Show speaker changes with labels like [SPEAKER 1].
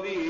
[SPEAKER 1] الذي